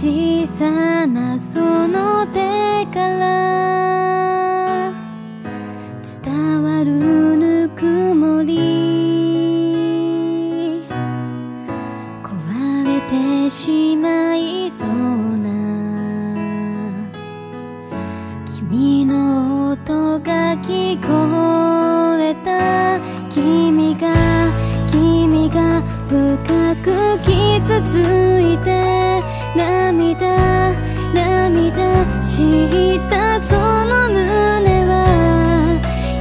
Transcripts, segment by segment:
小さなその手から伝わるぬくもり壊れてしまいそうな君の音が聞こえた。君が君が深く傷ついて知ったその胸は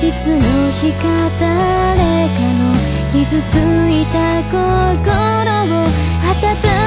いつの日か誰かの傷ついた心を温め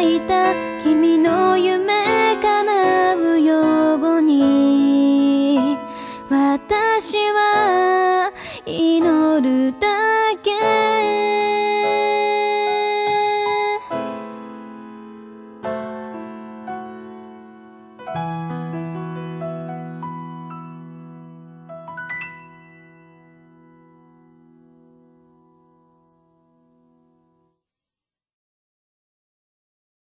いた